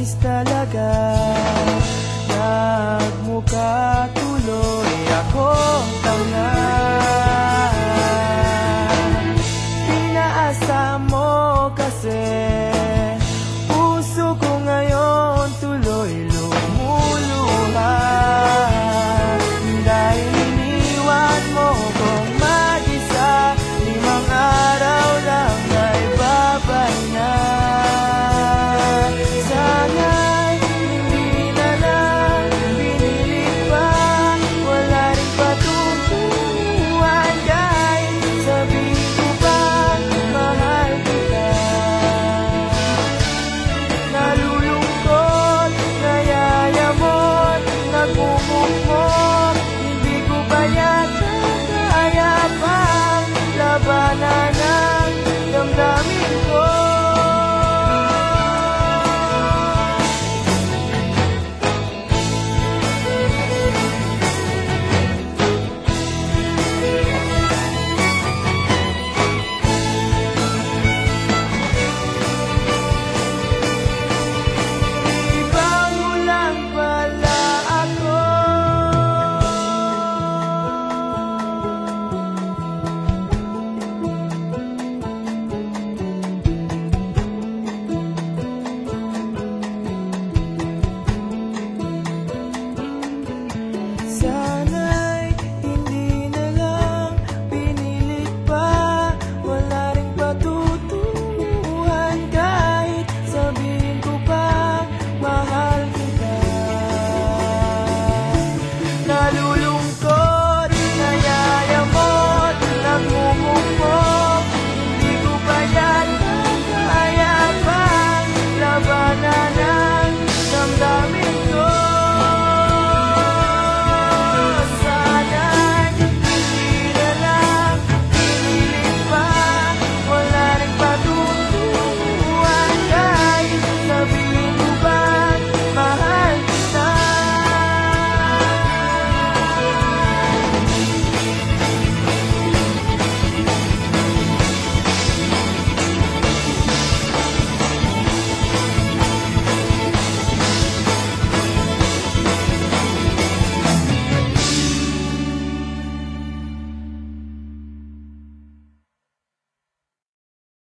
vista la cara. 白羊